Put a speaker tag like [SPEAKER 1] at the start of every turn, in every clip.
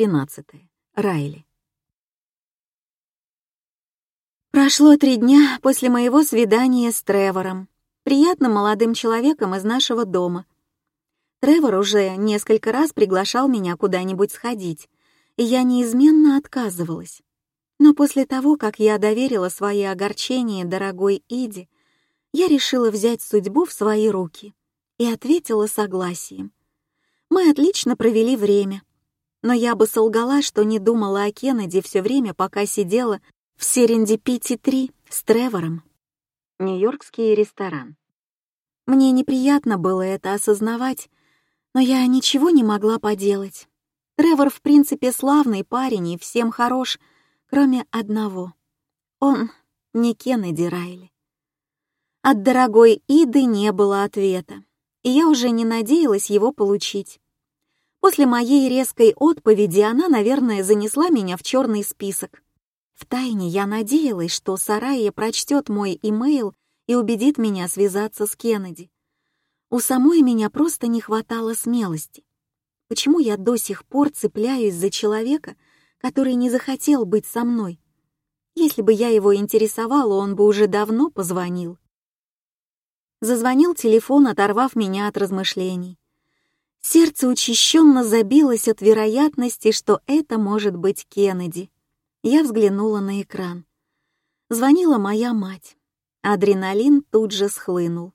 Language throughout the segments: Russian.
[SPEAKER 1] Глава 13. Райли. Прошло три дня после моего свидания с Тревором, приятным молодым человеком из нашего дома. Тревор уже несколько раз приглашал меня куда-нибудь сходить, и я неизменно отказывалась. Но после того, как я доверила свои огорчения дорогой Иди, я решила взять судьбу в свои руки и ответила согласием. Мы отлично провели время — но я бы солгала, что не думала о Кеннеди все время, пока сидела в Серендипити-3 с Тревором. Нью-Йоркский ресторан. Мне неприятно было это осознавать, но я ничего не могла поделать. Тревор, в принципе, славный парень и всем хорош, кроме одного. Он не Кеннеди Райли. От дорогой Иды не было ответа, и я уже не надеялась его получить. После моей резкой отповеди она, наверное, занесла меня в черный список. Втайне я надеялась, что Сарайя прочтет мой имейл и убедит меня связаться с Кеннеди. У самой меня просто не хватало смелости. Почему я до сих пор цепляюсь за человека, который не захотел быть со мной? Если бы я его интересовала, он бы уже давно позвонил. Зазвонил телефон, оторвав меня от размышлений. Сердце учащенно забилось от вероятности, что это может быть Кеннеди. Я взглянула на экран. Звонила моя мать. Адреналин тут же схлынул.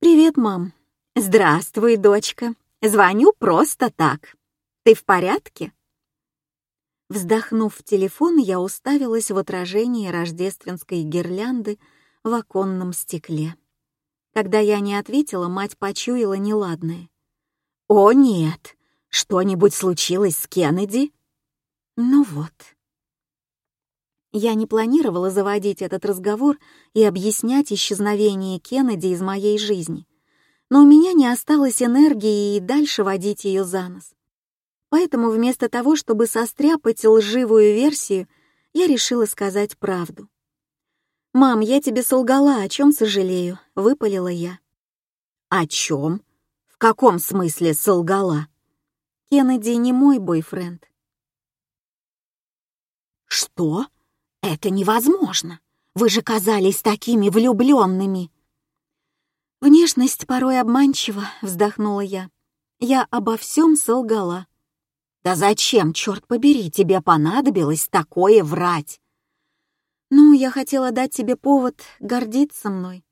[SPEAKER 1] «Привет, мам». «Здравствуй, дочка. Звоню просто так. Ты в порядке?» Вздохнув в телефон, я уставилась в отражение рождественской гирлянды в оконном стекле. Когда я не ответила, мать почуяла неладное. «О, нет! Что-нибудь случилось с Кеннеди?» «Ну вот». Я не планировала заводить этот разговор и объяснять исчезновение Кеннеди из моей жизни, но у меня не осталось энергии и дальше водить ее за нос. Поэтому вместо того, чтобы состряпать лживую версию, я решила сказать правду. «Мам, я тебе солгала, о чем сожалею», — выпалила я.
[SPEAKER 2] «О чем?» «В каком смысле солгала?»
[SPEAKER 1] «Кеннеди не мой бойфренд».
[SPEAKER 2] «Что? Это невозможно! Вы же казались такими влюбленными!»
[SPEAKER 1] «Внешность порой обманчива», — вздохнула я. «Я обо всем солгала».
[SPEAKER 2] «Да зачем, черт побери, тебе понадобилось такое врать?»
[SPEAKER 1] «Ну, я хотела дать тебе повод гордиться мной.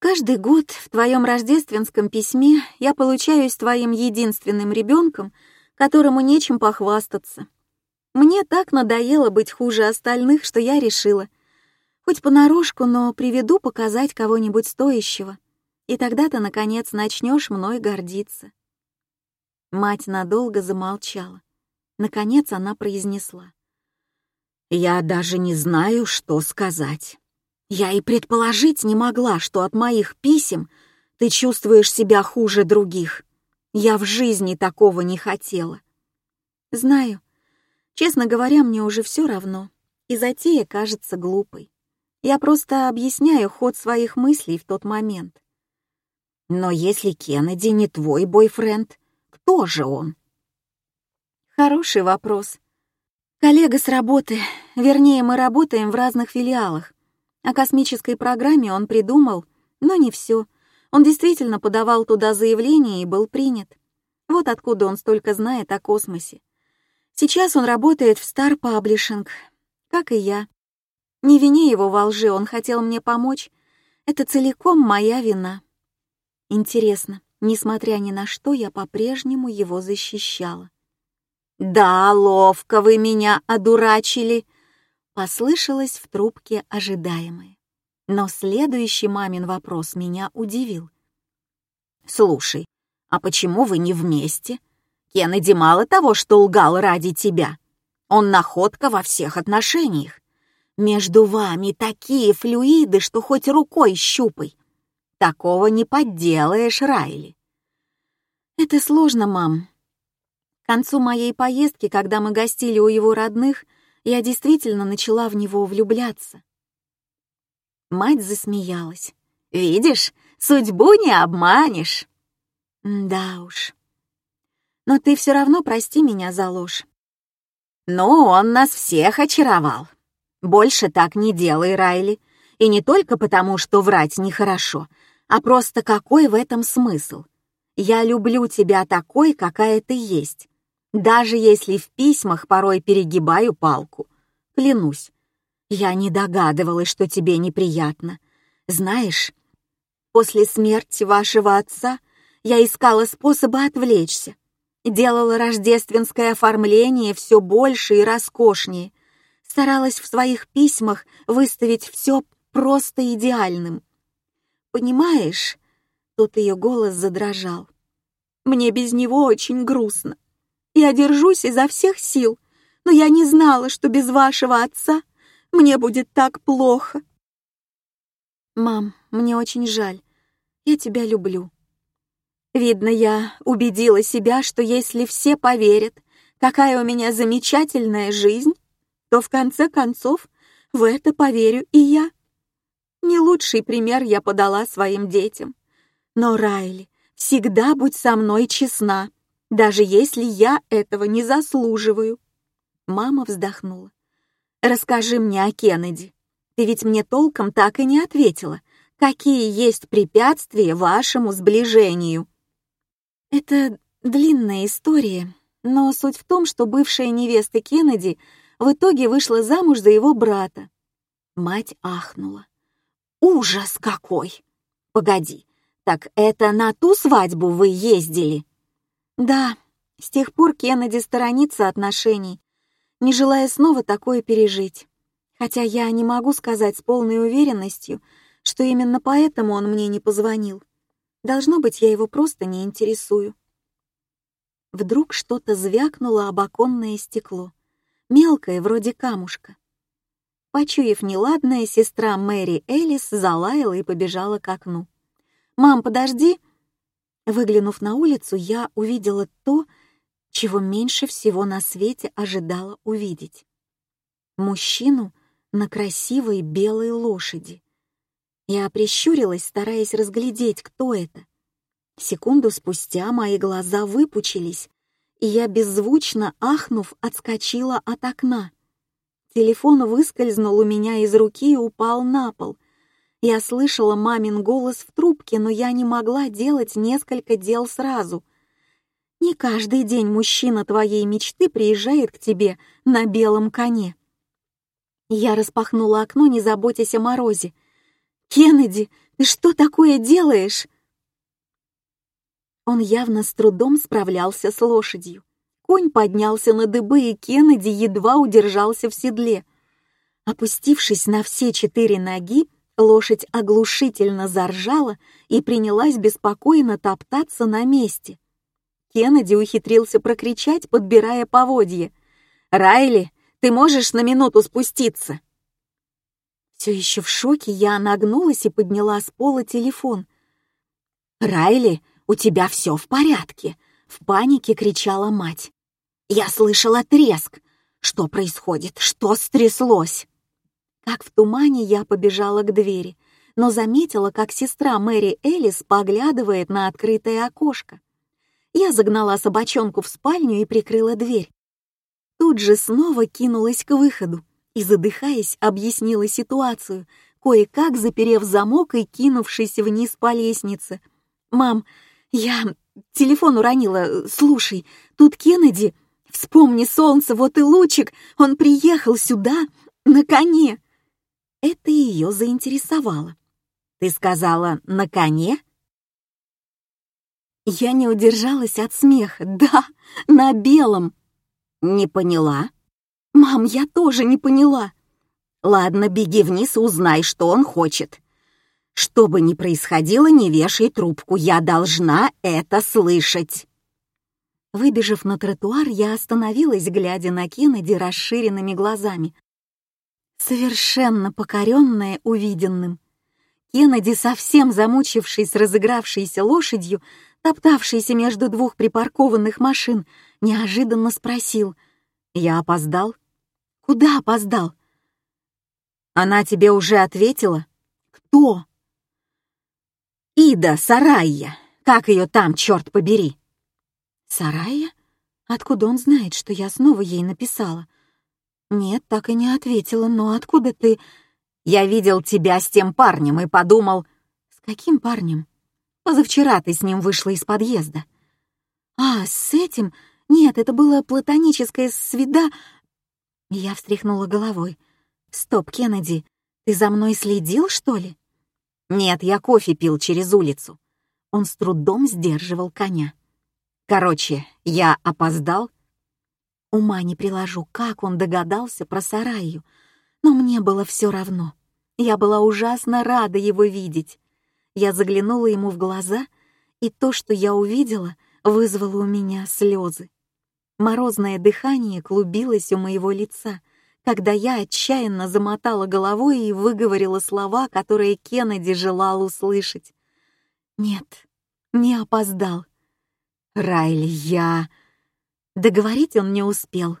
[SPEAKER 1] Каждый год в твоем рождественском письме я получаюсь твоим единственным ребенком, которому нечем похвастаться. Мне так надоело быть хуже остальных, что я решила. Хоть понарошку, но приведу показать кого-нибудь стоящего. И тогда ты, наконец, начнешь мной гордиться. Мать надолго замолчала. Наконец она произнесла.
[SPEAKER 2] «Я даже не знаю, что сказать». Я и предположить не могла, что от моих писем ты чувствуешь себя хуже других. Я в жизни такого не хотела.
[SPEAKER 1] Знаю. Честно говоря, мне уже все равно, и затея кажется глупой. Я просто объясняю ход своих мыслей в тот момент.
[SPEAKER 2] Но если Кеннеди не твой бойфренд, кто же он?
[SPEAKER 1] Хороший вопрос. Коллега с работы, вернее, мы работаем в разных филиалах. О космической программе он придумал, но не все. Он действительно подавал туда заявление и был принят. Вот откуда он столько знает о космосе. Сейчас он работает в Star Publishing, как и я. Не вини его во лжи, он хотел мне помочь. Это целиком моя вина. Интересно, несмотря ни на что, я по-прежнему его защищала.
[SPEAKER 2] «Да, ловко вы меня одурачили»,
[SPEAKER 1] Послышалось в трубке ожидаемое. Но следующий мамин вопрос меня удивил.
[SPEAKER 2] «Слушай, а почему вы не вместе? Кеннеди мало того, что лгал ради тебя. Он находка во всех отношениях. Между вами такие флюиды, что хоть рукой щупай. Такого не подделаешь, Райли».
[SPEAKER 1] «Это сложно, мам. К концу моей поездки, когда мы гостили у его родных, — я действительно начала в него влюбляться. Мать засмеялась. «Видишь, судьбу не обманешь». Да уж. Но ты все равно прости меня за ложь.
[SPEAKER 2] Но он нас всех очаровал. Больше так не делай, Райли. И не только потому, что врать нехорошо, а просто какой в этом смысл? Я люблю тебя такой, какая ты есть. Даже если в письмах порой перегибаю палку. Клянусь, я не догадывалась, что тебе неприятно. Знаешь, после смерти вашего отца я искала способы отвлечься делала рождественское оформление все больше и роскошнее, старалась в своих письмах выставить все просто идеальным. «Понимаешь?» — тут ее голос задрожал. «Мне без него очень грустно. Я держусь изо всех сил, но я не знала, что без вашего отца мне будет так плохо». «Мам, мне очень жаль. Я тебя люблю. Видно, я убедила себя, что если все поверят, какая у меня замечательная жизнь, то в конце концов в это поверю и я. Не лучший пример я подала своим детям. Но, Райли, всегда будь со мной честна, даже если я этого не заслуживаю. Мама вздохнула. «Расскажи мне о Кеннеди. Ты ведь мне толком так и не ответила. Какие есть препятствия вашему сближению?» Это длинная история, но суть в том, что бывшая невеста Кеннеди в итоге вышла замуж за его брата. Мать ахнула. «Ужас какой! Погоди, так это на ту свадьбу вы ездили?» «Да, с тех пор Кеннеди сторонится отношений, не желая снова такое пережить. Хотя я не могу сказать с полной уверенностью, что именно поэтому он мне не позвонил. Должно быть, я его просто не интересую. Вдруг что-то звякнуло об оконное стекло, мелкое, вроде камушка. Почуяв неладное, сестра Мэри Элис залаяла и побежала к окну. «Мам, подожди!» Выглянув на улицу, я увидела то, чего меньше всего на свете ожидала увидеть. Мужчину на красивой белой лошади. Я прищурилась, стараясь разглядеть, кто это. Секунду спустя мои глаза выпучились, и я, беззвучно ахнув, отскочила от окна. Телефон выскользнул у меня из руки и упал на пол. Я слышала мамин голос в трубке, но я не могла делать несколько дел сразу. Не каждый день мужчина твоей мечты приезжает к тебе на белом коне. Я распахнула окно, не заботясь о морозе, «Кеннеди, ты что такое делаешь?» Он явно с трудом справлялся с лошадью. Конь поднялся на дыбы, и Кеннеди едва удержался в седле. Опустившись на все четыре ноги, лошадь оглушительно заржала и принялась беспокойно топтаться на месте. Кеннеди ухитрился прокричать, подбирая поводье. «Райли, ты можешь на минуту спуститься?» Все еще в шоке я нагнулась и подняла с пола телефон. «Райли, у тебя все в порядке!» — в панике кричала мать. «Я слышала треск! Что происходит? Что стряслось?» Как в тумане я побежала к двери, но заметила, как сестра Мэри Элис поглядывает на открытое окошко. Я загнала собачонку в спальню и прикрыла дверь. Тут же снова кинулась к выходу и, задыхаясь, объяснила ситуацию, кое-как заперев замок и кинувшись вниз по лестнице. «Мам, я телефон уронила. Слушай, тут Кеннеди. Вспомни солнце, вот и лучик. Он приехал сюда на коне». Это ее заинтересовало. «Ты сказала «на коне»?» Я не удержалась от смеха. «Да, на белом». «Не поняла?» «Мам, я тоже не поняла». «Ладно, беги вниз и узнай, что он хочет. Что бы ни происходило, не вешай трубку, я должна это слышать». Выбежав на тротуар, я остановилась, глядя на Кеннеди расширенными глазами. Совершенно покоренная увиденным. Кеннеди, совсем замучившись разыгравшейся лошадью, топтавшейся между двух припаркованных машин, неожиданно спросил — я опоздал? Куда опоздал? Она тебе уже ответила? Кто? Ида Сарайя. Как ее там, черт побери? Сарайя?
[SPEAKER 1] Откуда он знает, что я снова ей написала? Нет, так и не ответила, но откуда ты...
[SPEAKER 2] Я видел тебя с тем парнем и подумал...
[SPEAKER 1] С каким парнем?
[SPEAKER 2] Позавчера ты с ним вышла из подъезда.
[SPEAKER 1] А, с этим? Нет, это было платоническое свида... Я встряхнула головой. Стоп, Кеннеди, ты за мной следил, что ли?
[SPEAKER 2] Нет, я кофе пил через улицу. Он с трудом сдерживал коня. Короче, я опоздал.
[SPEAKER 1] Ума не приложу, как он догадался про Сараю, но мне было все равно. Я была ужасно рада его видеть. Я заглянула ему в глаза, и то, что я увидела, вызвало у меня слезы. Морозное дыхание клубилось у моего лица, когда я отчаянно замотала головой и выговорила слова, которые Кеннеди желал услышать. Нет, не опоздал.
[SPEAKER 2] Райли, я...»
[SPEAKER 1] Договорить он не успел.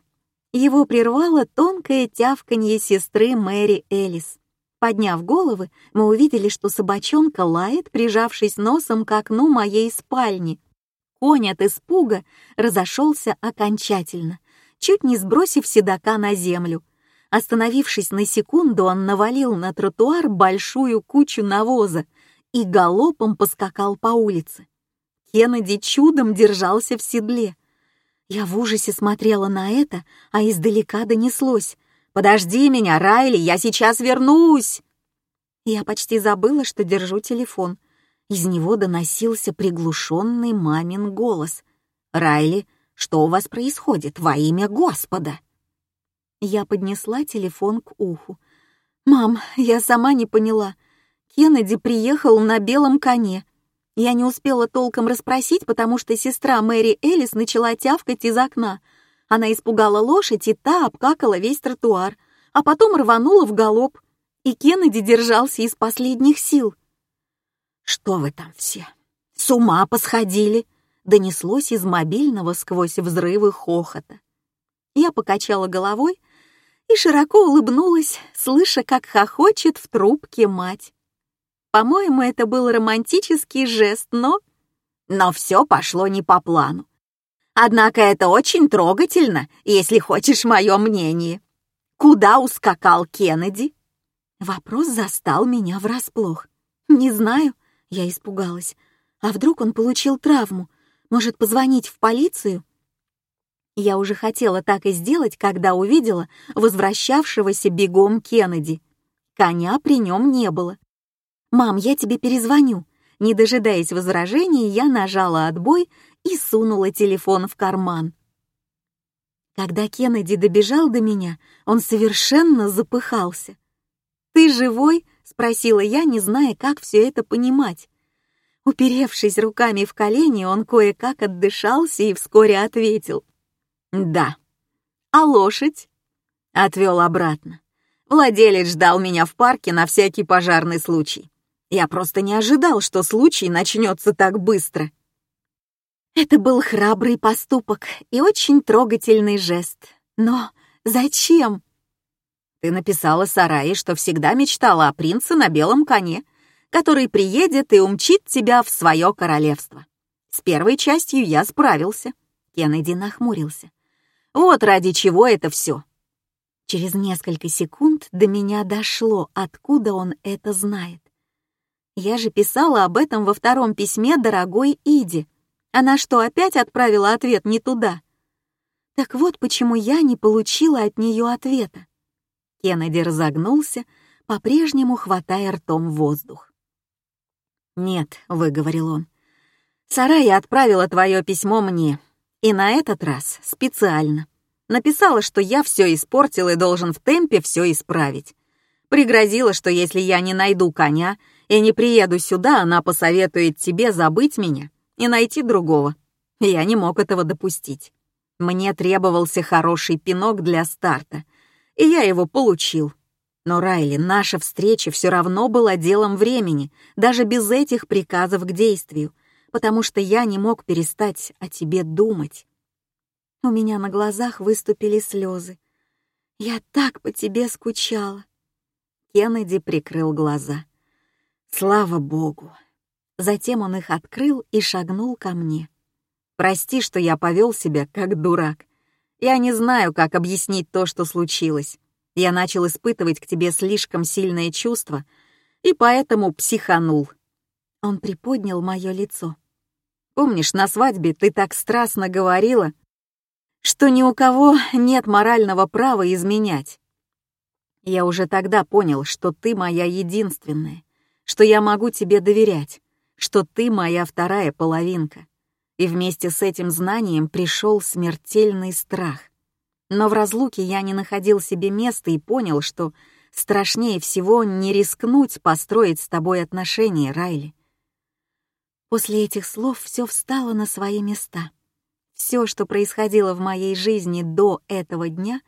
[SPEAKER 1] Его прервало тонкое тявканье сестры Мэри Элис. Подняв головы, мы увидели, что собачонка лает, прижавшись носом к окну моей спальни. Конь от испуга разошелся окончательно, чуть не сбросив седока на землю. Остановившись на секунду, он навалил на тротуар большую кучу навоза и галопом поскакал по улице. Кеннеди чудом держался в седле. Я в ужасе смотрела на это, а издалека донеслось. «Подожди меня, Райли, я сейчас вернусь!» Я почти забыла, что держу телефон. Из него доносился приглушенный мамин голос. «Райли, что у вас происходит во имя Господа?» Я поднесла телефон к уху. «Мам, я сама не поняла. Кеннеди приехал на белом коне. Я не успела толком расспросить, потому что сестра Мэри Элис начала тявкать из окна. Она испугала лошадь, и та обкакала весь тротуар, а потом рванула в галоп. И Кеннеди держался из последних сил.
[SPEAKER 2] «Что вы там все? С ума посходили!» донеслось из мобильного сквозь взрывы хохота.
[SPEAKER 1] Я покачала головой и широко улыбнулась, слыша, как хохочет в трубке мать. По-моему, это был романтический жест, но...
[SPEAKER 2] Но все пошло не по плану. Однако это очень трогательно, если хочешь мое мнение. Куда ускакал Кеннеди?
[SPEAKER 1] Вопрос застал меня врасплох. Не знаю, я испугалась. А вдруг он получил травму? Может, позвонить в полицию? Я уже хотела так и сделать, когда увидела возвращавшегося бегом Кеннеди. Коня при нем не было. «Мам, я тебе перезвоню». Не дожидаясь возражений, я нажала отбой и сунула телефон в карман. Когда Кеннеди добежал до меня, он совершенно запыхался. «Ты живой?» — спросила я, не зная, как все это понимать. Уперевшись руками в колени, он кое-как отдышался и вскоре ответил.
[SPEAKER 2] «Да».
[SPEAKER 1] «А лошадь?»
[SPEAKER 2] Отвел обратно. Владелец ждал меня в парке на всякий пожарный случай. Я просто не ожидал, что случай начнется так быстро.
[SPEAKER 1] Это был храбрый поступок и очень трогательный жест. Но зачем?
[SPEAKER 2] Ты написала Сарае, что всегда мечтала о принце на белом коне, который приедет и умчит тебя в свое королевство. С первой частью я справился. Кеннеди нахмурился. Вот ради чего это все.
[SPEAKER 1] Через несколько секунд до меня дошло, откуда он это знает. Я же писала об этом во втором письме дорогой Иде. Она что, опять отправила ответ не туда? Так вот почему я не получила от нее ответа. Кеннеди разогнулся, по-прежнему хватая ртом воздух.
[SPEAKER 2] «Нет», — выговорил он, — «Сарая отправила твое письмо мне, и на этот раз специально. Написала, что я все испортил и должен в темпе все исправить. Пригрозила, что если я не найду коня, и не приеду сюда, она посоветует тебе забыть меня и найти другого. Я не мог этого допустить. Мне требовался хороший пинок для старта, и я его получил. Но, Райли, наша встреча все равно была делом времени, даже без этих приказов к действию, потому что я не мог перестать о тебе думать.
[SPEAKER 1] У меня на глазах выступили слезы. Я так по тебе скучала.
[SPEAKER 2] Кеннеди прикрыл глаза. Слава богу.
[SPEAKER 1] Затем он их открыл и шагнул ко мне.
[SPEAKER 2] Прости, что я повел себя как дурак. Я не знаю, как объяснить то, что случилось. Я начал испытывать к тебе слишком сильное чувство, и поэтому психанул.
[SPEAKER 1] Он приподнял мое лицо.
[SPEAKER 2] Помнишь, на свадьбе ты так страстно говорила, что ни у кого нет морального права изменять. Я уже тогда понял, что ты моя единственная, что я могу тебе доверять, что ты моя вторая половинка. И вместе с этим знанием пришел смертельный страх. Но в разлуке я не находил себе места и понял, что страшнее всего не рискнуть построить с тобой отношения, Райли.
[SPEAKER 1] После этих слов все встало на свои места. Все, что происходило в моей жизни до этого дня,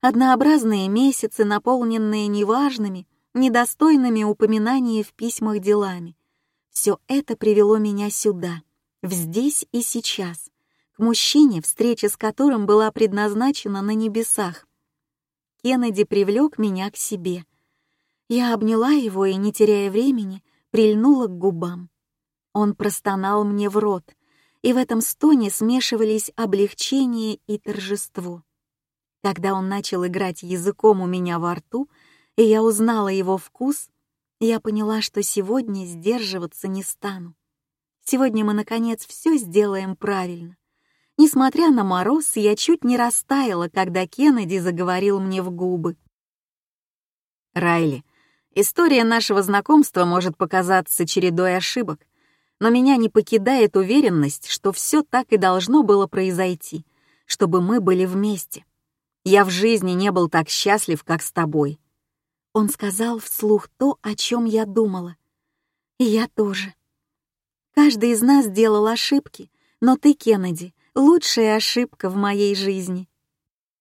[SPEAKER 1] однообразные месяцы, наполненные неважными, недостойными упоминания в письмах делами, все это привело меня сюда, в здесь и сейчас, к мужчине, встреча с которым была предназначена на небесах. Кеннеди привлек меня к себе. Я обняла его и, не теряя времени, прильнула к губам. Он простонал мне в рот, и в этом стоне смешивались облегчение и торжество. Когда он начал играть языком у меня во рту, и я узнала его вкус, я поняла, что сегодня сдерживаться не стану. Сегодня мы, наконец, все сделаем правильно. Несмотря на мороз, я чуть не растаяла, когда Кеннеди заговорил мне в губы.
[SPEAKER 2] «Райли, история нашего знакомства может показаться чередой ошибок, но меня не покидает уверенность, что все так и должно было произойти, чтобы мы были вместе. Я в жизни не был так счастлив, как с тобой.
[SPEAKER 1] Он сказал вслух то, о чем я думала. И я тоже. Каждый из нас делал ошибки, но ты, Кеннеди, лучшая ошибка в моей жизни.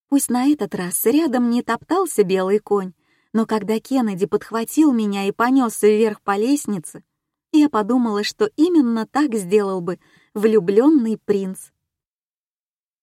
[SPEAKER 1] Пусть на этот раз рядом не топтался белый конь, но когда Кеннеди подхватил меня и понесся вверх по лестнице, я подумала, что именно так сделал бы влюбленный принц.